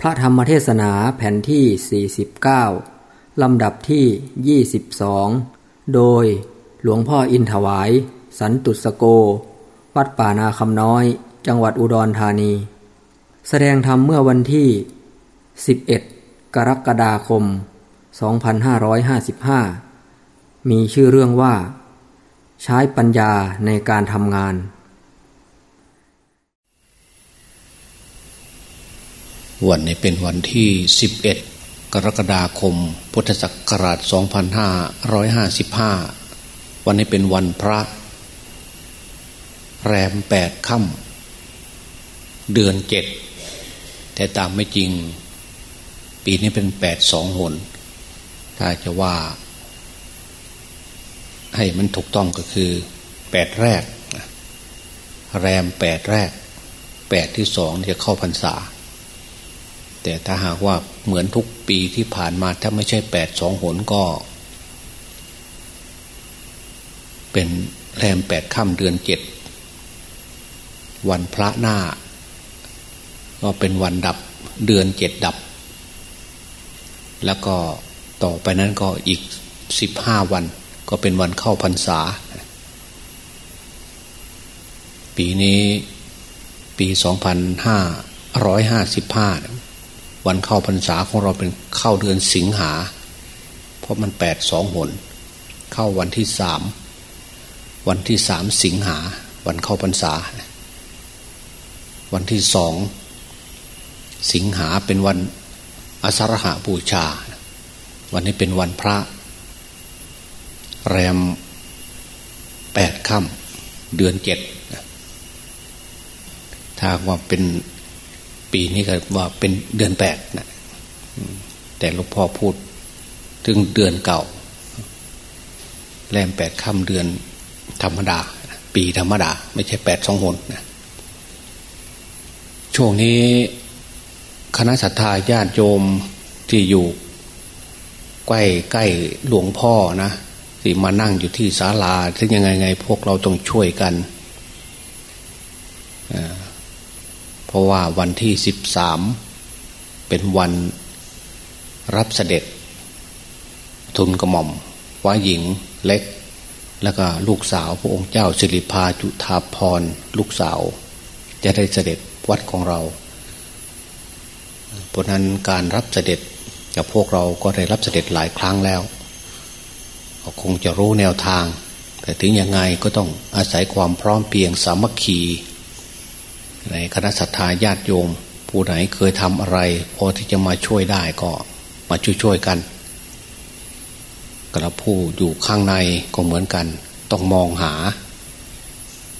พระธรรมเทศนาแผ่นที่ 49 ลำดับที่ 22 โดยหลวงพ่ออินถวาย สันตุสโก วัดป่านาคำน้อย จังหวัดอุดรธานี แสดงธรรมเมื่อวันที่ 11 กรกฎาคม 2555 มีชื่อเรื่องว่า ใช้ปัญญาในการทำงาน วันนี้เป็นวันที่ 11 กรกฎาคม พุทธศักราช 2555 วันนี้เป็นวันพระ แรมแปดค่ำ เดือนเจ็ดแต่ตามไม่จริง ปีนี้เป็นแปดสองหน ถ้าจะว่า ให้มันถูกต้องก็คือแปดแรก แรมแปดแรกแปดที่สองจะเข้าพรรษา แต่ถ้าหากว่าเหมือนทุกปีที่ผ่านมาถ้าไม่ใช่แปดสองหนก็ เป็นแรมแปดค่ำเดือนเจ็ด วันพระหน้า ก็เป็นวันดับเดือนเจ็ดดับ แล้วก็ต่อไปนั้นก็อีกสิบห้าวัน ก็เป็นวันเข้าพรรษา ปีนี้ปีสองพันห้าร้อยห้าสิบห้า วันเข้าพรรษาของเราเป็นเข้าเดือนสิงหา เพราะมันแปดสองหน เข้าวันที่สามวันที่สามสิงหา วันเข้าพรรษา วันที่สองสิงหาเป็นวันอสรหาบูชา วันนี้เป็นวันพระ แรมแปดค่ำเดือนเจ็ดถ้าว่าเป็น ปีนี้ก็ว่าเป็นเดือนแปดนะแต่หลวงพ่อพูด ถึงเดือนเก่า แรมแปดค่ำเดือนธรรมดา ปีธรรมดา ไม่ใช่แปดสองหนนะช่วงนี้คณะสัตยาญาติโยมที่อยู่ใกล้ใกล้หลวงพ่อนะที่มานั่งอยู่ที่ศาลาถึงยังไงไง พวกเราต้องช่วยกัน เพราะว่าวันที่สิบสามเป็นวันรับเสด็จ ทุนกระหม่อมว้าหญิงเล็ก แล้วก็ลูกสาวพระองค์เจ้าสิริพาจุธาพรลูกสาว จะได้เสด็จวัดของเราเพราะนั้นการรับเสด็จกับพวกเราก็ได้รับเสด็จหลายครั้งแล้วคงจะรู้แนวทาง แต่ถึงยังไงก็ต้องอาศัยความพร้อมเพียงสามัคคี ในคณะสัตยาญาติโยม ผู้ไหนเคยทำอะไร พอที่จะมาช่วยได้ก็มาช่วยๆกันกระผู้อยู่ข้างในก็เหมือนกัน ต้องมองหา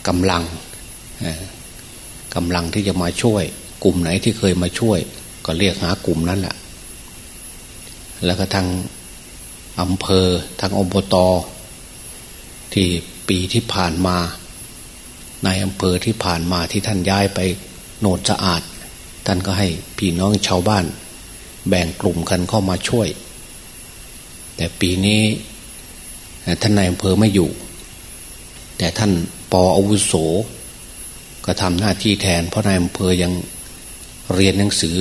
กำลังกำลังที่จะมาช่วย กลุ่มไหนที่เคยมาช่วย ก็เรียกหากลุ่มนั้นแหละแล้วก็ทางอำเภอทางอบต ที่ปีที่ผ่านมา ในอำเภอที่ผ่านมาที่ท่านย้ายไปโนดสะอาด ท่านก็ให้พี่น้องชาวบ้าน แบ่งกลุ่มกันเข้ามาช่วย แต่ปีนี้ท่านนายอำเภอไม่อยู่ แต่ท่านปออาวุโส ก็ทำหน้าที่แทน เพราะนายอำเภอยังเรียนหนังสือ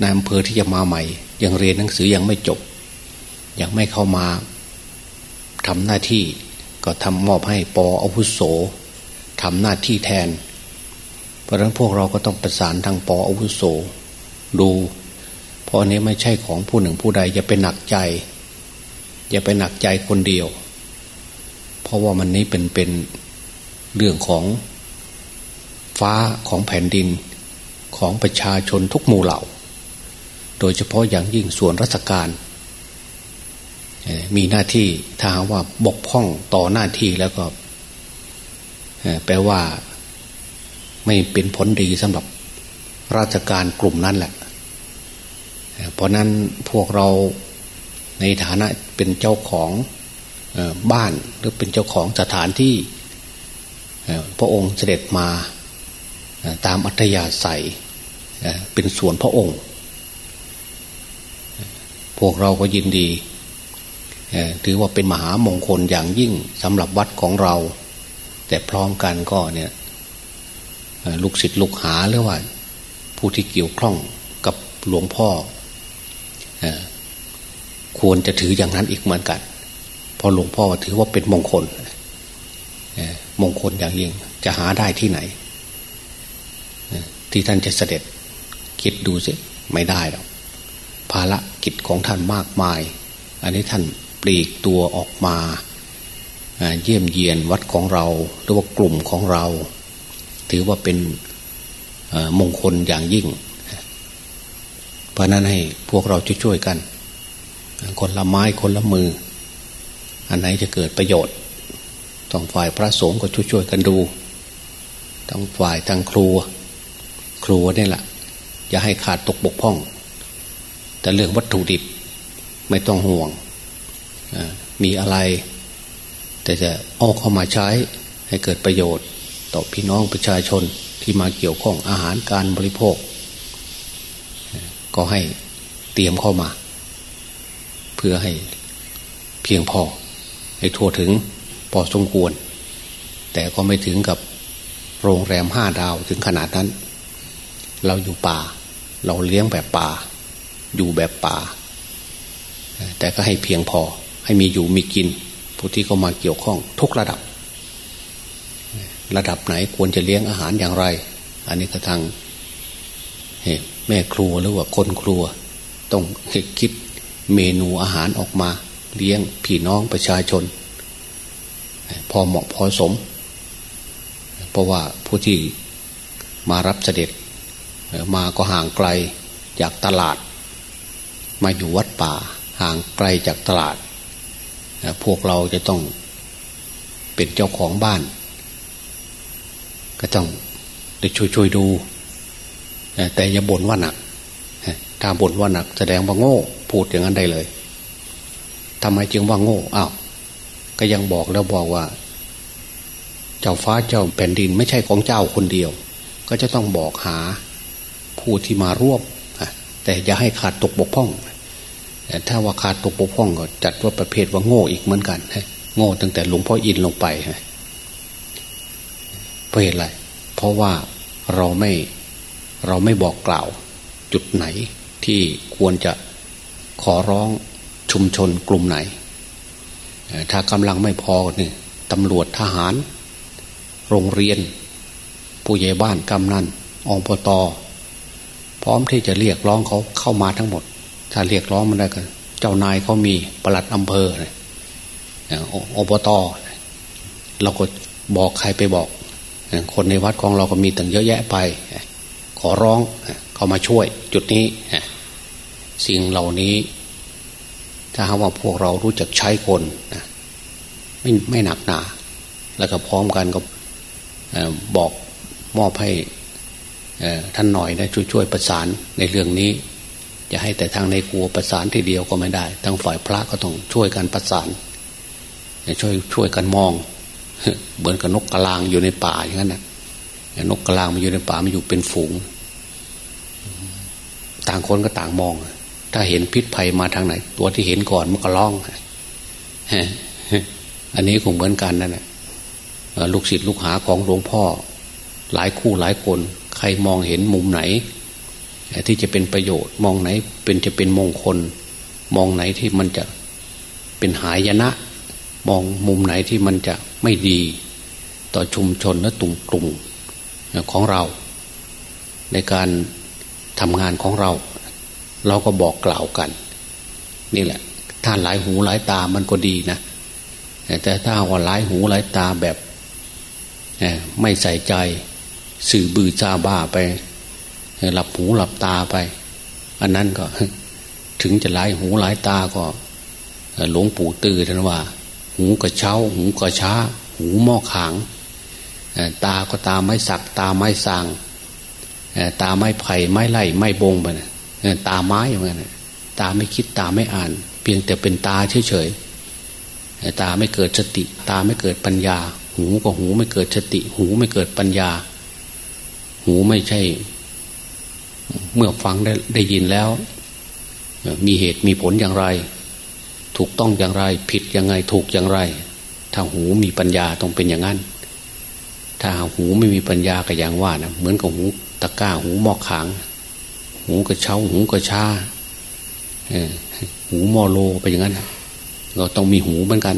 นายอำเภอที่จะมาใหม่ ยังเรียนหนังสือยังไม่จบ ยังไม่เข้ามาทำหน้าที่ก็ทำมอบให้ปออาวุโส ทำหน้าที่แทน เพราะฉะนั้นพวกเราก็ต้องประสานทางปออาวุโสดู เพราะอันนี้ไม่ใช่ของผู้หนึ่งผู้ใดอย่าไปหนักใจ อย่าไปหนักใจคนเดียว เพราะว่ามันนี้เป็นเป็นเรื่องของฟ้าของแผ่นดินของประชาชนทุกหมู่เหล่า โดยเฉพาะอย่างยิ่งส่วนราชการ มีหน้าที่ถ้าว่าบกพร่องต่อหน้าที่แล้วก็ แปลว่า ไม่เป็นผลดีสำหรับราชการกลุ่มนั้นแหละ เพราะนั้นพวกเราในฐานะเป็นเจ้าของบ้านหรือเป็นเจ้าของสถานที่พระองค์เสด็จมาตามอัธยาศัยเป็นส่วนพระองค์ พวกเราก็ยินดี ถือว่าเป็นมหามงคลอย่างยิ่งสำหรับวัดของเรา แต่พร้อมกันก็เนี่ยลูกศิษย์ลูกหาหรือว่า ผู้ที่เกี่ยวข้องกับหลวงพ่อควรจะถืออย่างนั้นอีกเหมือนกันเพราะหลวงพ่อถือว่าเป็นมงคลมงคลอย่างยิ่งจะหาได้ที่ไหน ที่ท่านจะเสด็จคิดดูสิไม่ได้หรอกภารกิจของท่านมากมาย อันนี้ท่านปลีกตัวออกมา เยี่ยมเยียนวัดของเราหรือว่ากลุ่มของเรา ถือว่าเป็นมงคลอย่างยิ่ง เพราะนั้นให้พวกเราช่วยๆกัน คนละไม้คนละมือ อันไหนจะเกิดประโยชน์ต้องฝ่ายพระสงฆ์ก็ช่วยๆกันดูต้องฝ่ายทางครัวครัวนี่แหละอย่าให้ขาดตกบกพร่อง แต่เรื่องวัตถุดิบไม่ต้องห่วงมีอะไร แต่จะเอาเข้ามาใช้ให้เกิดประโยชน์ ต่อพี่น้องประชาชนที่มาเกี่ยวข้องอาหารการบริโภค ก็ให้เตรียมเข้ามา เพื่อให้เพียงพอ ให้ทั่วถึงพอสมควร แต่ก็ไม่ถึงกับโรงแรมห้าดาวถึงขนาดนั้น เราอยู่ป่า เราเลี้ยงแบบป่า อยู่แบบป่า แต่ก็ให้เพียงพอให้มีอยู่มีกิน ผู้ที่เข้ามาเกี่ยวข้องทุกระดับ ระดับไหนควรจะเลี้ยงอาหารอย่างไร อันนี้ก็ทางแม่ครัวหรือว่าคนครัว ต้องคิดเมนูอาหารออกมา เลี้ยงพี่น้องประชาชน พอเหมาะพอสม เพราะว่าผู้ที่มารับเสด็จมาก็ห่างไกลจากตลาด มาอยู่วัดป่า ห่างไกลจากตลาด พวกเราจะต้องเป็นเจ้าของบ้าน ก็ต้องได้ช่วยช่วยดู แต่อย่าบ่นว่าหนัก ถ้าบ่นว่าหนัก แสดงว่าโง่ พูดอย่างนั้นได้เลยทำไมจึงว่าโง่อ้าวก็ยังบอกแล้วบอกว่า เจ้าฟ้าเจ้าแผ่นดินไม่ใช่ของเจ้าคนเดียว ก็จะต้องบอกหาผู้ที่มาร่วมแต่อย่าให้ขาดตกบกพร่อง ถ้าว่าขาดตกบกพร่องก็จัดว่าประเภทว่าโง่อีกเหมือนกันโง่ตั้งแต่หลวงพ่ออินลงไปเพราะเหตุอะไร เพราะว่าเราไม่เราไม่บอกกล่าว จุดไหนที่ควรจะขอร้องชุมชนกลุ่มไหน ถ้ากำลังไม่พอเนี่ยตำรวจทหาร โรงเรียน ผู้ใหญ่บ้านกำนันองปตพร้อมที่จะเรียกร้องเขาเข้ามาทั้งหมด ถ้าเรียกร้องมันได้กันเจ้านายเขามีประหลัดอำเภอองปตเราก็บอกใครไปบอก คนในวัดของเราก็มีตั้งเยอะแยะไป ขอร้องเขามาช่วย จุดนี้สิ่งเหล่านี้ ถ้าหากว่าพวกเรารู้จักใช้คนไม่ไม่หนักหนา แล้วก็พร้อมกันก็บอกมอบให้ท่านหน่อยนะช่วยช่วยประสานในเรื่องนี้ จะให้แต่ทางในครัวประสานทีเดียวก็ไม่ได้ทางฝ่ายพระก็ต้องช่วยกันประสานช่วยช่วยกันมอง เหมือนกับนกกระลางอยู่ในป่าอย่างนั้นนะนกกระลางมันอยู่ในป่ามันอยู่เป็นฝูง ต่างคนก็ต่างมอง ถ้าเห็นพิษภัยมาทางไหน ตัวที่เห็นก่อนมันก็ร้องอันนี้คงเหมือนกันนั่นแหละลูกศิษย์ลูกหาของหลวงพ่อ หลายคู่หลายคน ใครมองเห็นมุมไหน ที่จะเป็นประโยชน์ มองไหนเป็นจะเป็นมงคล มองไหนที่มันจะเป็นหายนะ มองมุมไหนที่มันจะไม่ดี ต่อชุมชนและตุ่มกลุ่มของเรา ในการทำงานของเรา เราก็บอกกล่าวกัน นี่แหละ ถ้าหลายหูหลายตามันก็ดีนะแต่ถ้าว่าหลายหูหลายตาแบบไม่ใส่ใจ สื่อบือจาบ้าไป หลับหูหลับตาไป อันนั้นก็ ถึงจะหลายหูหลายตาก็หลวงปู่ตื่นว่า หูกระเช้า หูกระช้า หูหม้อขางตาก็ตาไม่สัก ตาไม่สางตาไม่ไผ่ไม่ไล่ไม่บงไปตาไม้อย่างนั้นตาไม่คิดตาไม่อ่าน เพียงแต่เป็นตาเฉยๆตาไม่เกิดสติ ตาไม่เกิดปัญญา หูก็หูไม่เกิดสติ หูไม่เกิดปัญญา หูไม่ใช่ เมื่อฟังได้ได้ยินแล้ว มีเหตุมีผลอย่างไร ถูกต้องอย่างไร ผิดยังไงถูกอย่างไร ถ้าหูมีปัญญาต้องเป็นอย่างนั้น ถ้าหูไม่มีปัญญาก็อย่างว่านะเหมือนกับหูตะก้าหูหมอกขาง หูกระเช้าหูกระชาหูมอโลไปอย่างนั้นเราต้องมีหูเหมือนกัน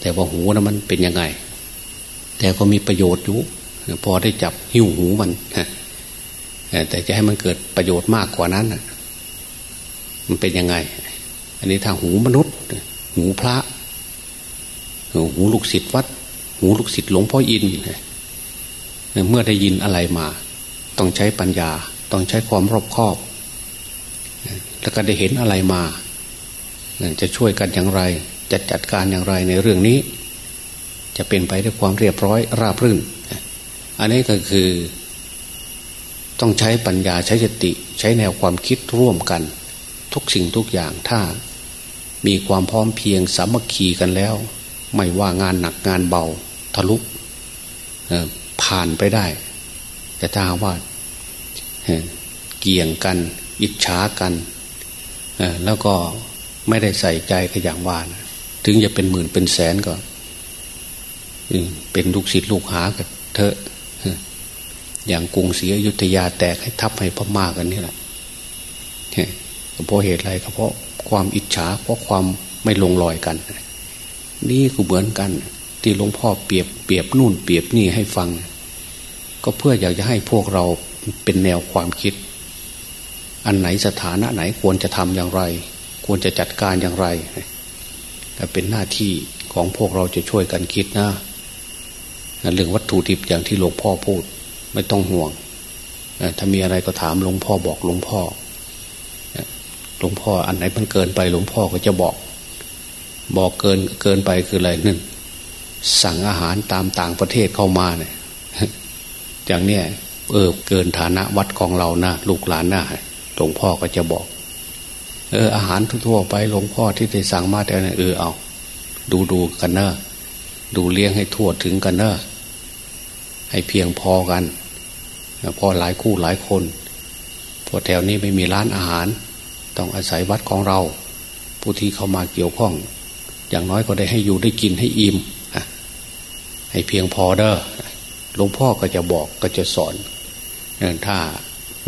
แต่ว่าหูนะมันเป็นยังไง แต่ก็มีประโยชน์อยู่พอได้จับหิ้วหูมัน แต่จะให้มันเกิดประโยชน์มากกว่านั้นมันเป็นยังไง อันนี้ทางหูมนุษย์ หูพระ หูลูกศิษย์วัด หูลูกศิษย์หลวงพ่ออินเมื่อได้ยินอะไรมา ต้องใช้ปัญญา ต้องใช้ความรอบคอบ แล้วก็ได้เห็นอะไรมา จะช่วยกันอย่างไร จะจัดการอย่างไรในเรื่องนี้ จะเป็นไปด้วยความเรียบร้อยราบรื่น อันนี้ก็คือ ต้องใช้ปัญญาใช้สติใช้แนวความคิดร่วมกัน ทุกสิ่งทุกอย่างถ้า มีความพร้อมเพียงสามัคคีกันแล้ว ไม่ว่างานหนักงานเบาทะลุผ่านไปได้ แต่ถ้าว่าเกี่ยงกัน อิจฉากันแล้วก็ไม่ได้ใส่ใจก็อย่างว่านะถึงจะเป็นหมื่นเป็นแสนก็เป็นลูกศิษย์ลูกหากันเถอะ อย่างกรุงศรีอยุธยาแตกให้ทับให้พม่ากันนี่แหละเพราะเหตุอะไรก็เพราะความอิจฉาเพราะความไม่ลงรอยกัน นี่ก็เหมือนกัน ที่หลวงพ่อเปรียบเปรียบนู่นเปรียบนี่ให้ฟัง ก็เพื่ออยากจะให้พวกเราเป็นแนวความคิด อันไหนสถานะไหนควรจะทำอย่างไร ควรจะจัดการอย่างไรแต่เป็นหน้าที่ของพวกเราจะช่วยกันคิดนะเรื่องวัตถุดิบอย่างที่หลวงพ่อพูด ไม่ต้องห่วงถ้ามีอะไรก็ถามหลวงพ่อบอกหลวงพ่อหลวงพ่ออันไหนมันเกินไปหลวงพ่อก็จะบอก บอกเกินเกินไปคืออะไรหนึ่งสั่งอาหารตามต่างประเทศเข้ามาเนี่ยอย่างเนี้ยเออเกินฐานะวัดของเรานะลูกหลานนะหลวงพ่อก็จะบอก เอออาหารทั่วไปหลวงพ่อที่ได้สั่งมาแต่เนี่ยเออเอา ดูดูกันเนอะดูเลี้ยงให้ทั่วถึงกันเนอะให้เพียงพอกัน พอหลายคู่หลายคนพอแถวนี้ไม่มีร้านอาหาร ต้องอาศัยวัดของเรา ผู้ที่เข้ามาเกี่ยวข้อง อย่างน้อยก็ได้ให้อยู่ได้กินให้อิ่มให้เพียงพอเด้อหลวงพ่อก็จะบอกก็จะสอนถ้า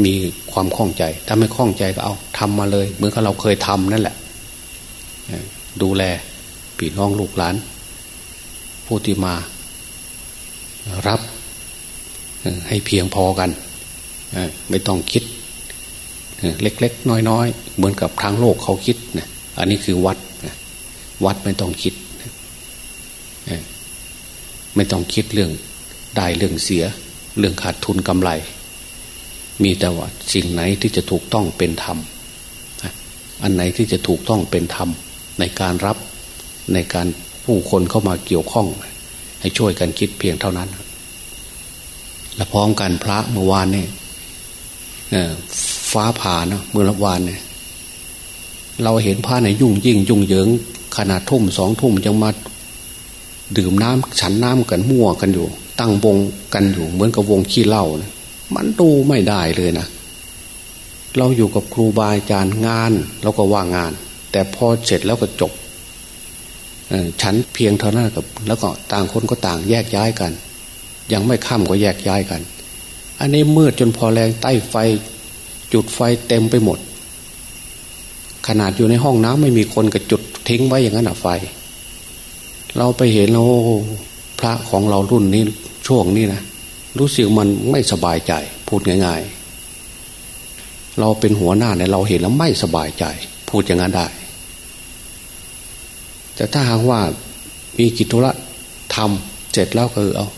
มีความคล่องใจ ถ้าไม่คล่องใจก็เอาทำมาเลย เหมือนกับเราเคยทำนั่นแหละดูแลปีน้องลูกหลาน ผู้ที่มารับ ให้เพียงพอกันไม่ต้องคิดเล็กๆ น้อยๆ เหมือนกับทางโลกเขาคิดนะอันนี้คือวัดวัดไม่ต้องคิดไม่ต้องคิดเรื่องได้เรื่องเสีย เรื่องขาดทุนกำไร มีแต่ว่าสิ่งไหนที่จะถูกต้องเป็นธรรมอันไหนที่จะถูกต้องเป็นธรรมในการรับในการผู้คนเข้ามาเกี่ยวข้อง ให้ช่วยกันคิดเพียงเท่านั้น และพร้อมกันพระเมื่อวานนี่ฟ้าผ่านะเมื่อละวานเนี่ยเราเห็นพระในยุ่งยิ่งยุ่งเหยิง ขนาดทุ่มสองทุ่มยังมาดื่มน้ำฉันน้ำกันมั่วกันอยู่ ตั้งวงกันอยู่เหมือนกับวงขี้เหล้านะมันดูไม่ได้เลยนะเราอยู่กับครูบาอาจารย์งานเราก็ว่างงาน แต่พอเสร็จแล้วก็จบฉันเพียงเท่านั้นกับ แล้วก็ต่างคนก็ต่างแยกย้ายกัน ยังไม่ค่ำก็แยกย้ายกัน อันนี้มืดจนพอแรงใต้ไฟ จุดไฟเต็มไปหมด ขนาดอยู่ในห้องน้ำไม่มีคนก็จุดทิ้งไว้อย่างนั้นอะไฟ เราไปเห็นโอ้พระของเรารุ่นนี้ช่วงนี้นะรู้สึกมันไม่สบายใจ พูดง่าย ๆ เราเป็นหัวหน้าเนี่ยเราเห็นแล้วไม่สบายใจ พูดอย่างนั้นได้แต่ถ้าหากว่ามีกิจธุระทำเสร็จแล้วก็เอา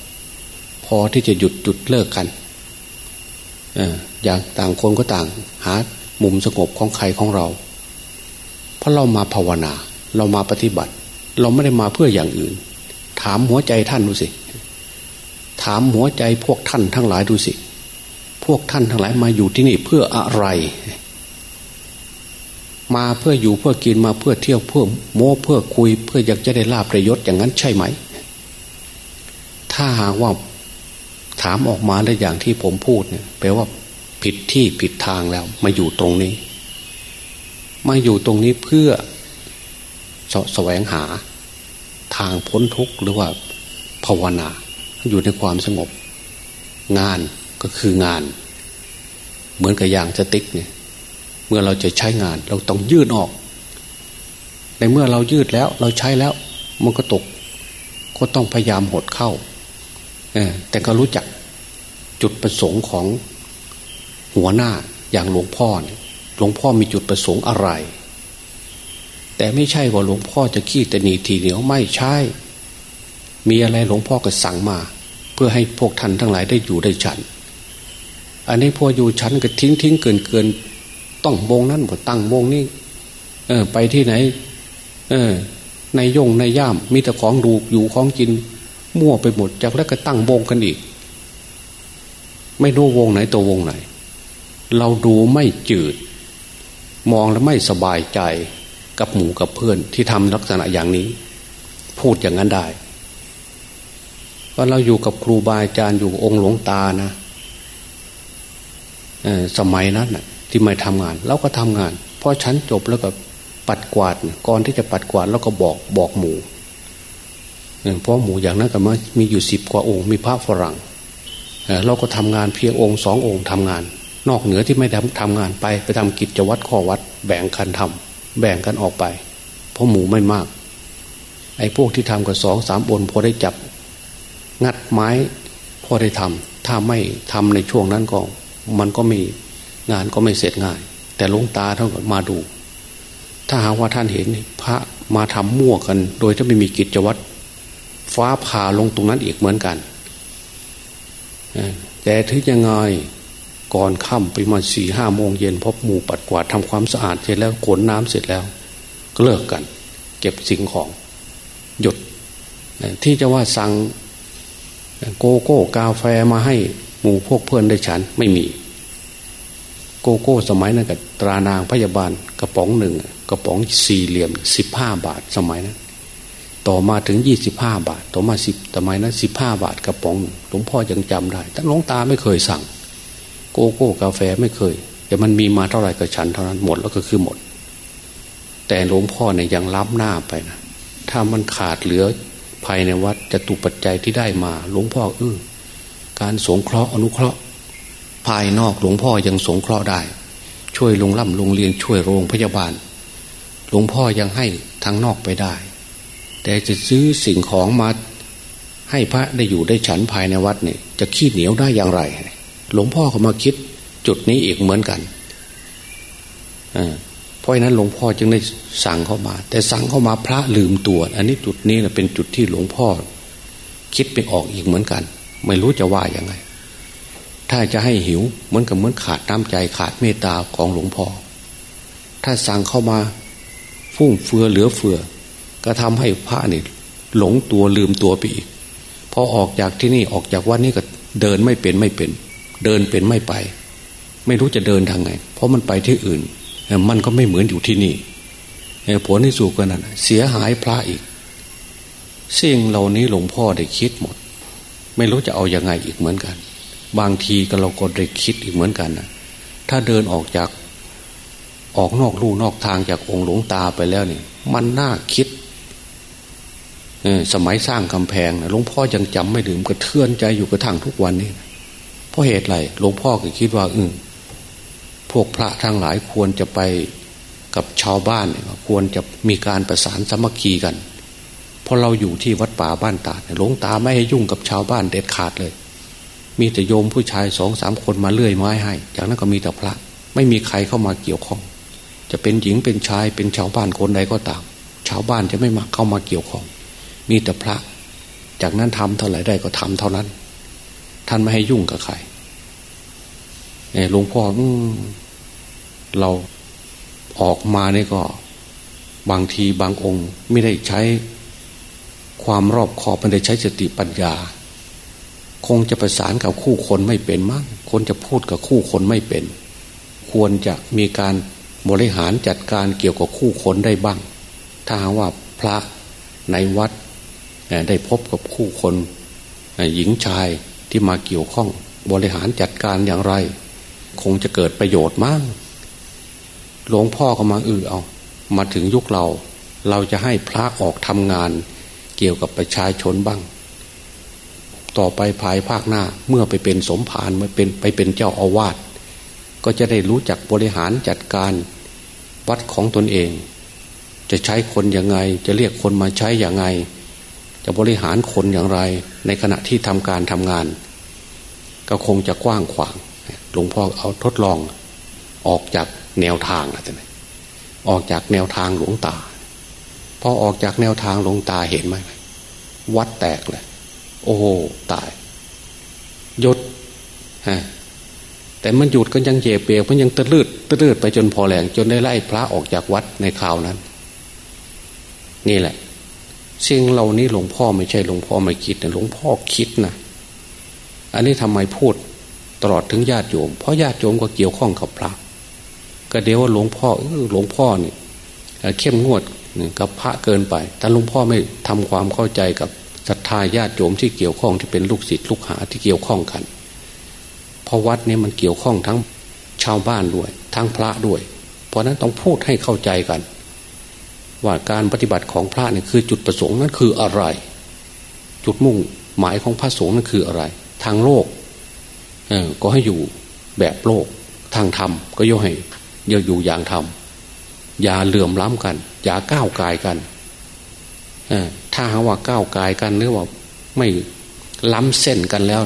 พอที่จะหยุดหยุดเลิกกันอย่างต่างคนก็ต่าง หามุมสงบของใครของเรา เพราะเรามาภาวนา เรามาปฏิบัติ เราไม่ได้มาเพื่ออย่างอื่น ถามหัวใจท่านดูสิ ถามหัวใจพวกท่านทั้งหลายดูสิ พวกท่านทั้งหลายมาอยู่ที่นี่เพื่ออะไร มาเพื่ออยู่เพื่อกินมาเพื่อเที่ยวเพื่อโม้เพื่อคุย เพื่ออยากจะได้ลาบประยชน์อย่างนั้นใช่ไหม ถ้าหากว่า ถามออกมาแล้อย่างที่ผมพูดเนี่ยแปลว่าผิดที่ผิดทางแล้ว มาอยู่ตรงนี้ มาอยู่ตรงนี้เพื่อสแสวงหาทางพ้นทุกข์หรือว่าภาวนา อยู่ในความสงบ งานก็คืองาน เหมือนกับยางสติ๊กเนี่ยเมื่อเราจะใช้งานเราต้องยืดออกในเมื่อเรายืดแล้ว เราใช้แล้ว มันก็ตก ก็ต้องพยายามหดเข้าแต่ก็รู้จัก จุดประสงค์ของหัวหน้าอย่างหลวงพ่อเนี่ยหลวงพ่อมีจุดประสงค์อะไร แต่ไม่ใช่ว่าหลวงพ่อจะขี้แต่หนีทีเหนียวไม่ใช่ มีอะไรหลวงพ่อก็สั่งมา เพื่อให้พวกท่านทั้งหลายได้อยู่ได้ฉัน อันนี้พออยู่ชั้นก็ทิ้งทิ้งเกินเกินต้องวงนั้นก็ตั้งวงนี้เออ ไปที่ไหน เออ ในยงในย่ามมีแต่ของดูอยู่ของกิน มั่วไปหมดจากแล้วก็ตั้งวงกันอีก ไม่รู้วงไหนตัววงไหน เราดูไม่จืด มองแล้วไม่สบายใจกับหมู่กับเพื่อนที่ทำลักษณะอย่างนี้ พูดอย่างนั้นได้ว่าเราอยู่กับครูบาอาจารย์อยู่องค์หลวงตานะสมัยนั้นนะที่ไม่ทำงานเราก็ทำงานพอฉันจบแล้วก็ปัดกวาด ก่อนที่จะปัดกวาดแล้วก็บอกบอกหมู่เพราะหมู่อย่างนั้นก็มามีอยู่สิบกว่าองค์มีพระฝรั่ง เราก็ทำงานเพียงองค์สององค์ทำงาน นอกเหนือที่ไม่ทำงานไปไปทำกิจวัตรข้อวัด แบ่งกันทำแบ่งกันออกไป เพราะหมู่ไม่มาก ไอ้พวกที่ทำกับสองสามบนพอได้จับ งัดไม้พอได้ทำถ้าไม่ทำในช่วงนั้นก็มันก็มีงานก็ไม่เสร็จง่าย แต่ลงตาเท่ากับมาดู ถ้าหากว่าท่านเห็นพระมาทำมั่วกัน โดยที่ไม่มีกิจวัตรฟ้าผ่าลงตรงนั้นอีกเหมือนกัน แต่ถึงยังไงก่อนค่ำไปมาสี่ห้าโมงเย็นพบหมู่ปัดกวาดทำความสะอาดเสร็จแล้วขนน้ำเสร็จแล้ว ก็เลิกกัน เก็บสิ่งของหยุดที่จะว่าสั่งโกโก้กาแฟมาให้หมู่พวกเพื่อนได้ฉันไม่มี โกโก้สมัยนั้นกับตรานางพยาบาลกระป๋องหนึ่งกระป๋องสี่เหลี่ยมสิบห้าบาทสมัยนั้น ต่อมาถึงยี่สิบห้าบาท ต่อมาสิบสมัยนั้นสิบห้าบาทกระป๋องหลวงพ่อยังจำได้แต่หลวงตาไม่เคยสั่ง โกโก้กาแฟไม่เคย แต่มันมีมาเท่าไหร่ก็ฉันเท่านั้นหมดแล้วก็คือหมด แต่หลวงพ่อเนี่ยยังล้ำหน้าไปนะถ้ามันขาดเหลือภายในวัดจะตุปัจจัยที่ได้มาหลวงพ่อเออการสงเคราะห์อนุเคราะห์ ภายนอกหลวงพ่อยังสงเคราะห์ได้ ช่วยลงล่ำโรงเรียนช่วยโรงพยาบาล หลวงพ่อยังให้ทางนอกไปได้ แต่จะซื้อสิ่งของมาให้พระได้อยู่ได้ฉันภายในวัดเนี่ยจะขี้เหนียวได้อย่างไร หลวงพ่อก็มาคิดจุดนี้อีกเหมือนกันเพราะนั้นหลวงพ่อจึงได้สั่งเข้ามา แต่สั่งเข้ามาพระลืมตัว อันนี้จุดนี้เป็นจุดที่หลวงพ่อ คิดไปออกอีกเหมือนกัน ไม่รู้จะว่าย่างไง ถ้าจะให้หิวเหมือนกับเหมือนขาดน้ำใจขาดเมตตาของหลวงพ่อ ถ้าสั่งเข้ามาฟุ่มเฟือเหลือเฟือ ก็ทำให้พระนี่หลงตัวลืมตัวไปอีกพอออกจากที่นี่ออกจากวัดนี้ก็เดินไม่เป็นไม่เป็น เดินเป็นไม่ไป ไม่รู้จะเดินทางไง เพราะมันไปที่อื่น มันก็ไม่เหมือนอยู่ที่นี่ผลที่สุดก็นั่นเสียหายพระอีกสิ่งเหล่านี้หลวงพ่อได้คิดหมด ไม่รู้จะเอาอยัางไงอีกเหมือนกัน บางทีก็เราก็ได้คิดอีกเหมือนกันนะถ้าเดินออกจากออกนอกลู่นอกทางจากองค์หลวงตาไปแล้วนี่มันน่าคิด สมัยสร้างกำแพงหลวงพ่อยังจำไม่ลืมกระเทือนใจอยู่กระทั่งทุกวันนี้ราะเหตุไรหลวงพ่อก็คิดว่าอืพวกพระทั้งหลายควรจะไปกับชาวบ้านควรจะมีการประสานสมัคคีกันเพราะเราอยู่ที่วัดป่าบ้านตาดหลวงตาไม่ให้ยุ่งกับชาวบ้านเด็ดขาดเลย มีแต่โยมผู้ชายสองสามคนมาเลื่อยไม้ให้ จากนั้นก็มีแต่พระ ไม่มีใครเข้ามาเกี่ยวข้อง จะเป็นหญิงเป็นชายเป็นชาวบ้านคนใดก็ตาม ชาวบ้านจะไม่มาเข้ามาเกี่ยวข้อง มีแต่พระ จากนั้นทำเท่าไหร่ได้ก็ทำเท่านั้น ท่านไม่ให้ยุ่งกับใครหลวงพ่อเราออกมาเนี่ยก็ บางทีบางองค์ ไม่ได้ใช้ความรอบขอบไม่ได้ใช้สติปัญญา คงจะประสานกับคู่คนไม่เป็นมั้งคนจะพูดกับคู่คนไม่เป็น ควรจะมีการบริหารจัดการเกี่ยวกับคู่คนได้บ้าง ถ้าหากว่าพระในวัด ได้พบกับคู่คนหญิงชายที่มาเกี่ยวข้องบริหารจัดการอย่างไร คงจะเกิดประโยชน์มากหลวงพ่อก็มาอือเอามาถึงยุคเรา เราจะให้พระออกทำงานเกี่ยวกับประชาชนบ้าง ต่อไปภายภาคหน้าเมื่อไปเป็นสมภารเมื่อเป็นไปเป็นเจ้าอาวาสก็จะได้รู้จักบริหารจัดการวัดของตนเอง จะใช้คนยังไง จะเรียกคนมาใช้อย่างไง จะบริหารคนอย่างไร ในขณะที่ทำการทำงาน ก็คงจะกว้างขวางหลวงพ่อเอาทดลองออกจากแนวทางอะไรออกจากแนวทางหลวงตา พอออกจากแนวทางหลวงตาเห็นไหมวัดแตกเลย โอ้ตายหยุดฮะแต่มันหยุดก็ยังเจ็บเปียกมันยังตะลืดตะลืดไปจนพอแหลงจนได้ไล่พระออกจากวัดในคราวนั้น นี่แหละ สิ่งเหล่านี้หลวงพ่อไม่ใช่หลวงพ่อไม่คิดนะหลวงพ่อคิดนะอันนี้ทำไมพูดตลอดถึงญาติโยม เพราะญาติโยมก็เกี่ยวข้องกับพระ ก็เดี๋ยวว่าหลวงพ่อหลวงพ่อเนี่ยเข้มงวดกับพระเกินไป แต่หลวงพ่อไม่ทำความเข้าใจกับศรัทธาญาติโยมที่เกี่ยวข้องที่เป็นลูกศิษย์ลูกหาที่เกี่ยวข้องกัน เพราะวัดนี้มันเกี่ยวข้องทั้งชาวบ้านด้วย ทั้งพระด้วย เพราะนั้นต้องพูดให้เข้าใจกัน ว่าการปฏิบัติของพระนี่คือจุดประสงค์นั้นคืออะไร จุดมุ่งหมายของพระสงฆ์นั้นคืออะไร ทางโลกก็ให้อยู่แบบโลก ทางธรรมก็ย่อให้ย่ออยู่อย่างธรรมอย่าเหลื่อมล้ำกัน อย่าก้าวกายกันถ้าหาว่าก้าวกายกันหรือว่าไม่ล้ำเส้นกันแล้ว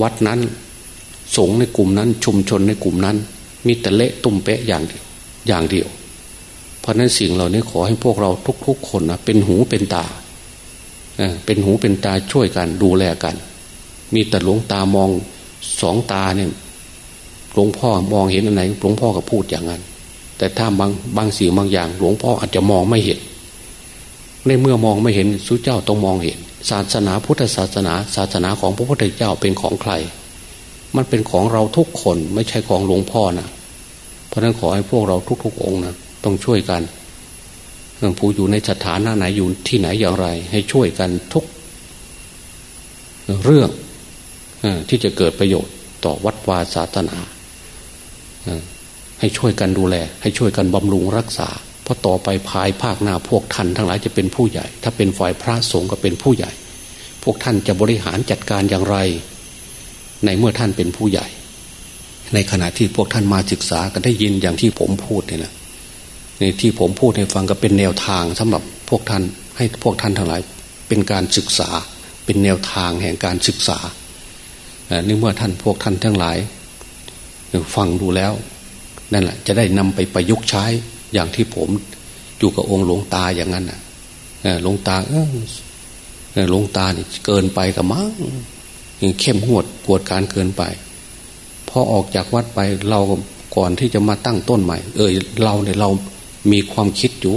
วัดนั้นสงในกลุ่มนั้น ชุมชนในกลุ่มนั้น มีแต่เละตุ่มเป๊ะอย่างเดียวอย่างเดียว เพราะนั้นสิ่งเหล่านี้ขอให้พวกเราทุกๆคนนะเป็นหูเป็นตาเป็นหูเป็นตาช่วยกันดูแลกัน มีแต่หลวงตามองสองตาเนี่ยหลวงพ่อมองเห็นอะไรหลวงพ่อก็พูดอย่างนั้น แต่ถ้าบางบางสิ่งบางอย่าง หลวงพ่ออาจจะมองไม่เห็น ในเมื่อมองไม่เห็นสุเจ้าต้องมองเห็น ศาสนาพุทธศาสนา ศาสนาของพระพุทธเจ้าเป็นของใคร มันเป็นของเราทุกคนไม่ใช่ของหลวงพ่อนะเพราะนั้นขอให้พวกเราทุกๆองค์นะ ต้องช่วยกันผู้อยู่ในสถานะไหนอยู่ที่ไหนอย่างไร ให้ช่วยกันทุกเรื่องที่จะเกิดประโยชน์ต่อวัดวาศาสนาให้ช่วยกันดูแล ให้ช่วยกันบำรุงรักษา เพราะต่อไปภายภาคหน้าพวกท่านทั้งหลายจะเป็นผู้ใหญ่ ถ้าเป็นฝ่ายพระสงฆ์ก็เป็นผู้ใหญ่ พวกท่านจะบริหารจัดการอย่างไร ในเมื่อท่านเป็นผู้ใหญ่ ในขณะที่พวกท่านมาศึกษากันได้ยินอย่างที่ผมพูดเนี่ยนะ นที่ผมพูดให้ฟังก็เป็นแนวทางสำหรับพวกท่านให้พวกท่านทั้งหลายเป็นการศึกษา เป็นแนวทางแห่งการศึกษาเนื่อเมื่อท่านพวกท่านทั้งหลายฟังดูแล้วนั่นแหละจะได้นำไปประยุกต์ใช้อย่างที่ผมอยู่กับองค์หลวงตาอย่างนั้นน่ะหลวงตาเออหลวงตานี่เกินไปกับมั้งเข้มงวดปวดการเกินไปพอออกจากวัดไปเราก่อนที่จะมาตั้งต้นใหม่ เออเราเนี่ยเรา มีความคิดอยู่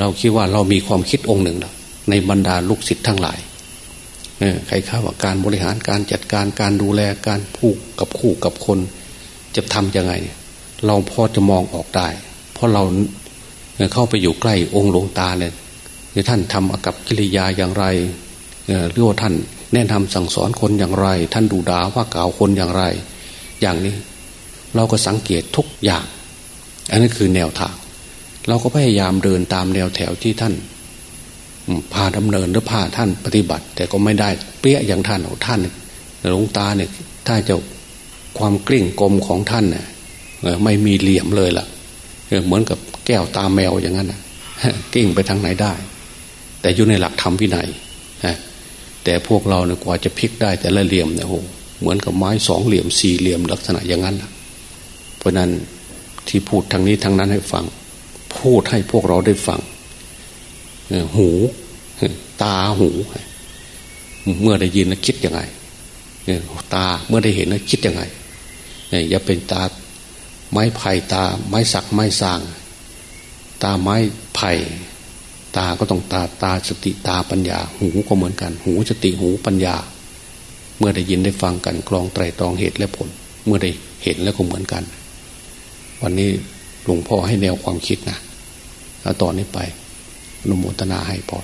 เราคิดว่าเรามีความคิดองค์หนึ่งในบรรดาลูกศิษย์ทั้งหลายใครข้าว่าการบริหารการจัดการการดูแลการผูกกับคู่กับคน จะทำยังไง เราพอจะมองออกได้ เพราะเราเข้าไปอยู่ใกล้องค์หลวงตาเนี่ยท่านทำอากับกิริยาอย่างไรหรือว่าท่านแนะนำสั่งสอนคนอย่างไร ท่านดูดาว่ากล่าวคนอย่างไร อย่างนี้เราก็สังเกตทุกอย่าง อันนี้คือแนวทาง เราก็พยายามเดินตามแนวแถวที่ท่านพาดำเนินหรือพาท่านปฏิบัติ แต่ก็ไม่ได้เปี้ยอย่างท่านของท่านหลวงตาเนี่ยถ้าจะความกลิ้งกลมของท่านเนี่ยไม่มีเหลี่ยมเลยล่ะเหมือนกับแก้วตาแมวอย่างนั้นนะกลิ้งไปทางไหนได้ แต่อยู่ในหลักธรรมวินัยแต่พวกเราเนี่ยกว่าจะพลิกได้แต่ละเหลี่ยมเนี่ยโหเหมือนกับไม้สองเหลี่ยมสี่เหลี่ยมลักษณะอย่างนั้นเพราะนั้น ที่พูดทางนี้ทางนั้นให้ฟัง พูดให้พวกเราได้ฟังหูตาหู เมื่อได้ยินแล้วคิดยังไงตาเมื่อได้เห็นแล้วคิดยังไงอย่าเป็นตาไม้ไผ่ตา ไม้สักไม้สร้าง ตาไม้ไผ่ตาก็ต้องตาตาสติตาปัญญา หูก็เหมือนกัน หูสติหูปัญญา เมื่อได้ยินได้ฟังกันกรองไตรตรองเหตุและผล เมื่อได้เห็นแล้วก็เหมือนกัน วันนี้หลวงพ่อให้แนวความคิดนะแล้วต่อนนี้ไปนุโมทนาให้พอ